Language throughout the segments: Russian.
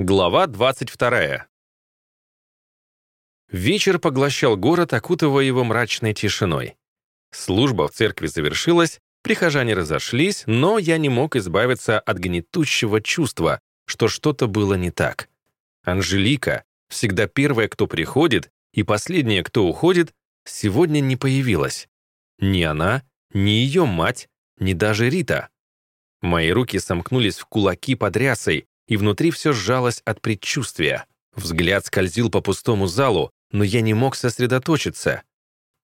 Глава 22. Вечер поглощал город, окутывая его мрачной тишиной. Служба в церкви завершилась, прихожане разошлись, но я не мог избавиться от гнетущего чувства, что что-то было не так. Анжелика, всегда первая, кто приходит, и последняя, кто уходит, сегодня не появилась. Ни она, ни ее мать, ни даже Рита. Мои руки сомкнулись в кулаки под рясой, и внутри все сжалось от предчувствия. Взгляд скользил по пустому залу, но я не мог сосредоточиться.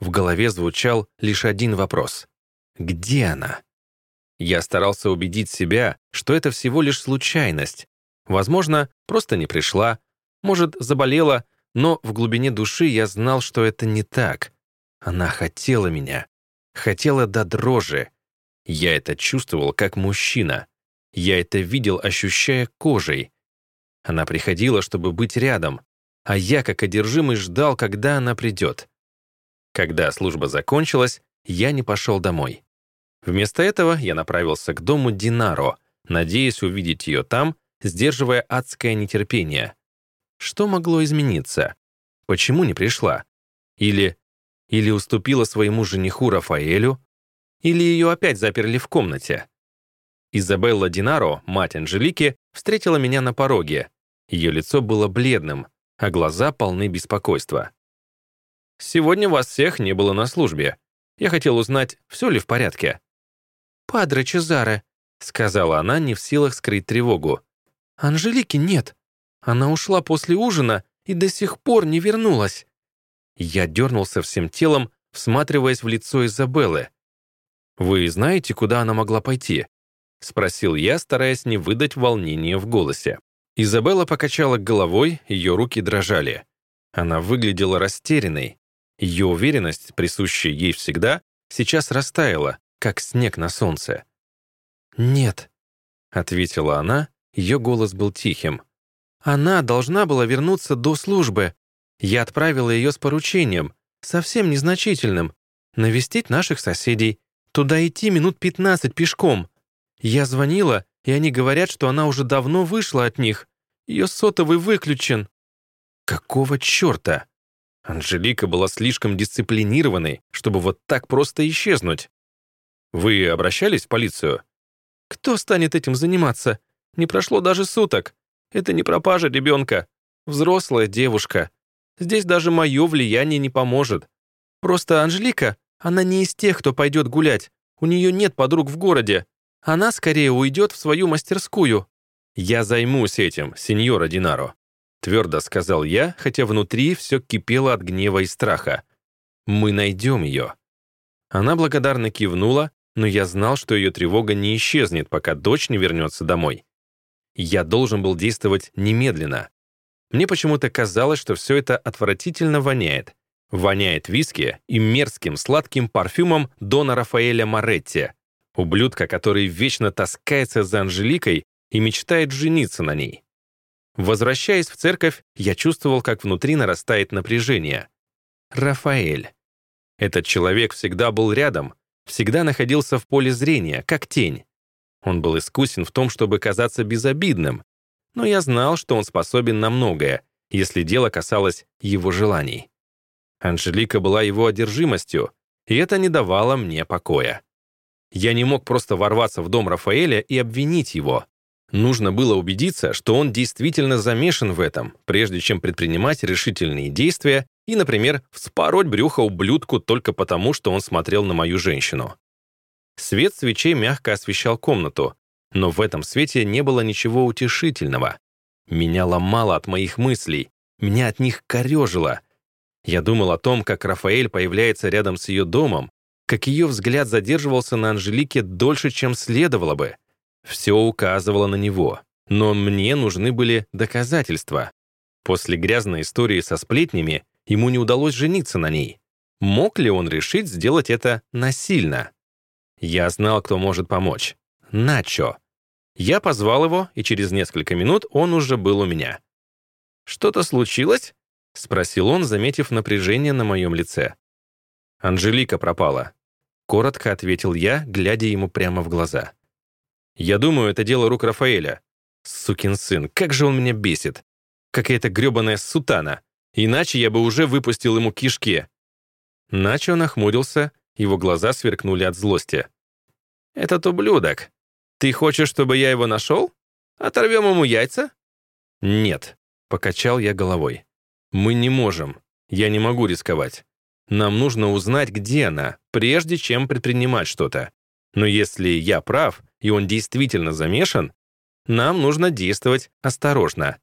В голове звучал лишь один вопрос. «Где она?» Я старался убедить себя, что это всего лишь случайность. Возможно, просто не пришла, может, заболела, но в глубине души я знал, что это не так. Она хотела меня. Хотела до дрожи. Я это чувствовал как мужчина. Я это видел, ощущая кожей. Она приходила, чтобы быть рядом, а я, как одержимый, ждал, когда она придет. Когда служба закончилась, я не пошел домой. Вместо этого я направился к дому Динаро, надеясь увидеть ее там, сдерживая адское нетерпение. Что могло измениться? Почему не пришла? Или... Или уступила своему жениху Рафаэлю? Или ее опять заперли в комнате? Изабелла Динаро, мать Анжелики, встретила меня на пороге. Ее лицо было бледным, а глаза полны беспокойства. «Сегодня вас всех не было на службе. Я хотел узнать, все ли в порядке». «Падре Чезаре», — сказала она, не в силах скрыть тревогу. «Анжелики нет. Она ушла после ужина и до сих пор не вернулась». Я дернулся всем телом, всматриваясь в лицо Изабеллы. «Вы знаете, куда она могла пойти?» — спросил я, стараясь не выдать волнения в голосе. Изабелла покачала головой, ее руки дрожали. Она выглядела растерянной. Ее уверенность, присущая ей всегда, сейчас растаяла, как снег на солнце. «Нет», — ответила она, ее голос был тихим. «Она должна была вернуться до службы. Я отправила ее с поручением, совсем незначительным, навестить наших соседей. Туда идти минут пятнадцать пешком. Я звонила, и они говорят, что она уже давно вышла от них. Ее сотовый выключен». «Какого черта?» Анжелика была слишком дисциплинированной, чтобы вот так просто исчезнуть. «Вы обращались в полицию?» «Кто станет этим заниматься? Не прошло даже суток. Это не пропажа ребенка. Взрослая девушка. Здесь даже мое влияние не поможет. Просто Анжелика, она не из тех, кто пойдет гулять. У нее нет подруг в городе. Она скорее уйдет в свою мастерскую». «Я займусь этим, сеньора Динаро», — твердо сказал я, хотя внутри все кипело от гнева и страха. «Мы найдем ее». Она благодарно кивнула, но я знал, что ее тревога не исчезнет, пока дочь не вернется домой. Я должен был действовать немедленно. Мне почему-то казалось, что все это отвратительно воняет. Воняет виски и мерзким сладким парфюмом Дона Рафаэля Моретти, ублюдка, который вечно таскается за Анжеликой и мечтает жениться на ней. Возвращаясь в церковь, я чувствовал, как внутри нарастает напряжение. Рафаэль. Этот человек всегда был рядом, всегда находился в поле зрения, как тень. Он был искусен в том, чтобы казаться безобидным, но я знал, что он способен на многое, если дело касалось его желаний. Анжелика была его одержимостью, и это не давало мне покоя. Я не мог просто ворваться в дом Рафаэля и обвинить его. Нужно было убедиться, что он действительно замешан в этом, прежде чем предпринимать решительные действия и, например, вспороть брюхо ублюдку только потому, что он смотрел на мою женщину. Свет свечей мягко освещал комнату, но в этом свете не было ничего утешительного. Меня ломало от моих мыслей, меня от них корежило. Я думал о том, как Рафаэль появляется рядом с ее домом, как ее взгляд задерживался на Анжелике дольше, чем следовало бы. Все указывало на него, но мне нужны были доказательства. После грязной истории со сплетнями ему не удалось жениться на ней. Мог ли он решить сделать это насильно? Я знал, кто может помочь. Начо. Я позвал его, и через несколько минут он уже был у меня. «Что-то случилось?» — спросил он, заметив напряжение на моем лице. «Анжелика пропала», Коротко ответил я, глядя ему прямо в глаза. «Я думаю, это дело рук Рафаэля. Сукин сын, как же он меня бесит. Какая-то грёбаная сутана. Иначе я бы уже выпустил ему кишки. Начо нахмурился, его глаза сверкнули от злости. «Этот ублюдок. Ты хочешь, чтобы я его нашел? Оторвем ему яйца?» «Нет», — покачал я головой. «Мы не можем. Я не могу рисковать. Нам нужно узнать, где она, прежде чем предпринимать что-то. Но если я прав, и он действительно замешан, нам нужно действовать осторожно.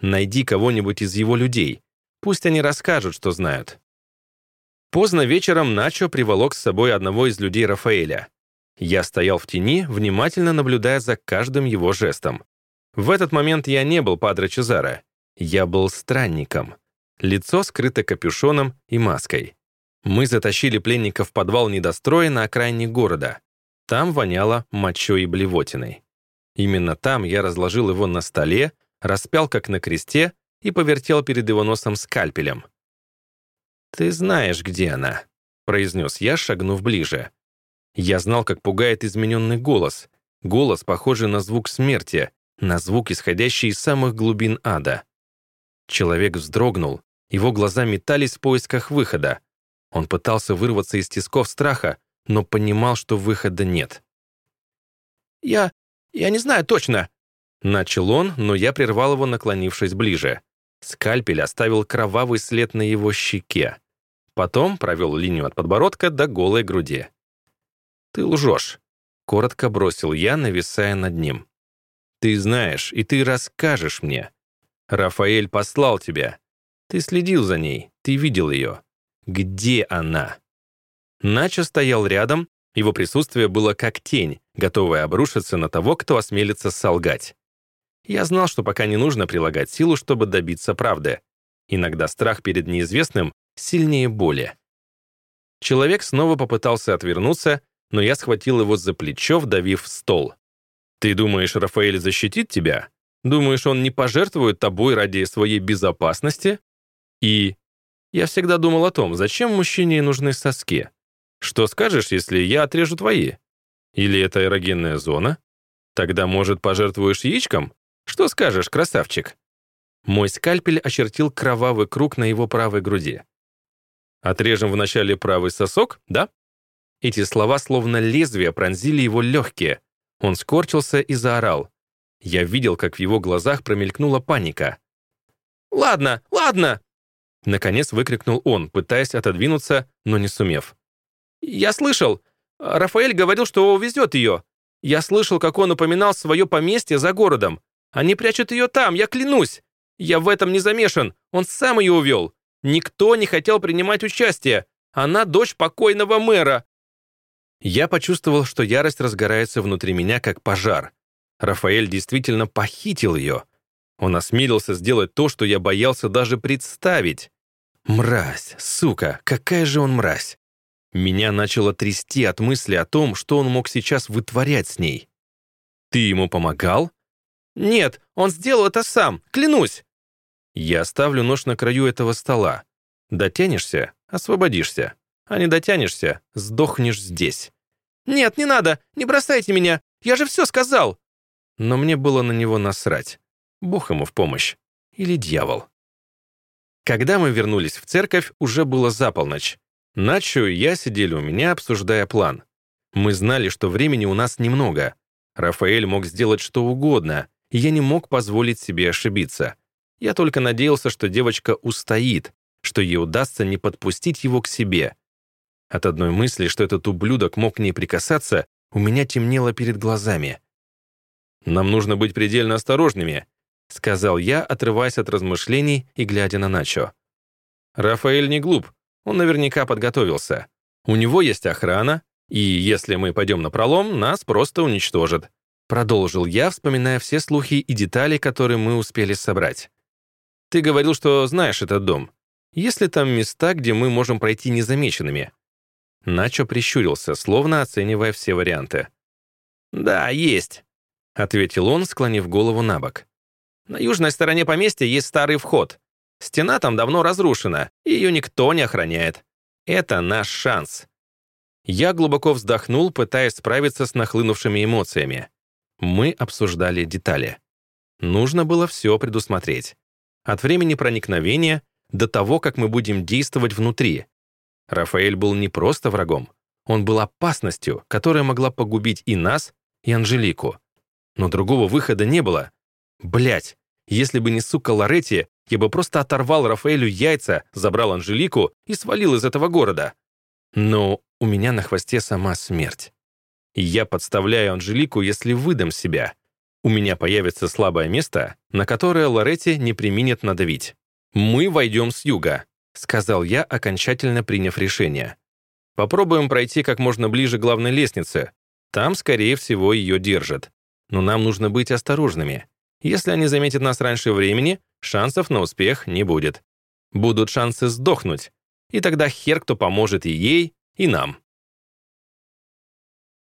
Найди кого-нибудь из его людей. Пусть они расскажут, что знают. Поздно вечером Начо приволок с собой одного из людей Рафаэля. Я стоял в тени, внимательно наблюдая за каждым его жестом. В этот момент я не был Падре Чезаро. Я был странником. Лицо скрыто капюшоном и маской. Мы затащили пленника в подвал недостроя на окраине города. Там воняло мочой и блевотиной. Именно там я разложил его на столе, распял как на кресте и повертел перед его носом скальпелем. «Ты знаешь, где она», — произнес я, шагнув ближе. Я знал, как пугает измененный голос. Голос, похожий на звук смерти, на звук, исходящий из самых глубин ада. Человек вздрогнул, его глаза метались в поисках выхода. Он пытался вырваться из тисков страха, но понимал, что выхода нет. «Я... я не знаю точно», — начал он, но я прервал его, наклонившись ближе. Скальпель оставил кровавый след на его щеке. Потом провел линию от подбородка до голой груди. «Ты лжешь», — коротко бросил я, нависая над ним. «Ты знаешь, и ты расскажешь мне. Рафаэль послал тебя. Ты следил за ней, ты видел ее. Где она?» Начо стоял рядом, его присутствие было как тень, готовая обрушиться на того, кто осмелится солгать. Я знал, что пока не нужно прилагать силу, чтобы добиться правды. Иногда страх перед неизвестным сильнее боли. Человек снова попытался отвернуться, но я схватил его за плечо, вдавив в стол. «Ты думаешь, Рафаэль защитит тебя? Думаешь, он не пожертвует тобой ради своей безопасности?» И я всегда думал о том, зачем мужчине нужны соски. Что скажешь, если я отрежу твои? Или это эрогенная зона? Тогда, может, пожертвуешь яичком? Что скажешь, красавчик?» Мой скальпель очертил кровавый круг на его правой груди. «Отрежем вначале правый сосок, да?» Эти слова словно лезвия пронзили его легкие. Он скорчился и заорал. Я видел, как в его глазах промелькнула паника. «Ладно, ладно!» Наконец выкрикнул он, пытаясь отодвинуться, но не сумев. «Я слышал. Рафаэль говорил, что увезет ее. Я слышал, как он упоминал свое поместье за городом. Они прячут ее там, я клянусь. Я в этом не замешан, он сам ее увел. Никто не хотел принимать участие. Она дочь покойного мэра». Я почувствовал, что ярость разгорается внутри меня, как пожар. Рафаэль действительно похитил ее. Он осмелился сделать то, что я боялся даже представить. Мразь, сука, какая же он мразь. Меня начало трясти от мысли о том, что он мог сейчас вытворять с ней. «Ты ему помогал?» «Нет, он сделал это сам, клянусь!» «Я оставлю нож на краю этого стола. Дотянешься — освободишься. А не дотянешься — сдохнешь здесь». «Нет, не надо! Не бросайте меня! Я же все сказал!» Но мне было на него насрать. Бог ему в помощь. Или дьявол. Когда мы вернулись в церковь, уже было за полночь. Начо и я сидели у меня, обсуждая план. Мы знали, что времени у нас немного. Рафаэль мог сделать что угодно, и я не мог позволить себе ошибиться. Я только надеялся, что девочка устоит, что ей удастся не подпустить его к себе. От одной мысли, что этот ублюдок мог к ней прикасаться, у меня темнело перед глазами. «Нам нужно быть предельно осторожными», — сказал я, отрываясь от размышлений и глядя на Начо. «Рафаэль не глуп, он наверняка подготовился. У него есть охрана, и если мы пойдем на пролом, нас просто уничтожат. Продолжил я, вспоминая все слухи и детали, которые мы успели собрать. «Ты говорил, что знаешь этот дом. Есть ли там места, где мы можем пройти незамеченными?» Начо прищурился, словно оценивая все варианты. «Да, есть», — ответил он, склонив голову на бок. «На южной стороне поместья есть старый вход. Стена там давно разрушена, и ее никто не охраняет. Это наш шанс». Я глубоко вздохнул, пытаясь справиться с нахлынувшими эмоциями. Мы обсуждали детали. Нужно было все предусмотреть. От времени проникновения до того, как мы будем действовать внутри. Рафаэль был не просто врагом, он был опасностью, которая могла погубить и нас, и Анжелику. Но другого выхода не было. Блять, если бы не сука Лоретти, я бы просто оторвал Рафаэлю яйца, забрал Анжелику и свалил из этого города. Но у меня на хвосте сама смерть. Я подставляю Анжелику, если выдам себя. У меня появится слабое место, на которое Лоретти не применит надавить. «Мы войдем с юга», — сказал я, окончательно приняв решение. «Попробуем пройти как можно ближе к главной лестнице. Там, скорее всего, ее держат. Но нам нужно быть осторожными. Если они заметят нас раньше времени, шансов на успех не будет. Будут шансы сдохнуть. И тогда хер кто поможет и ей, и нам.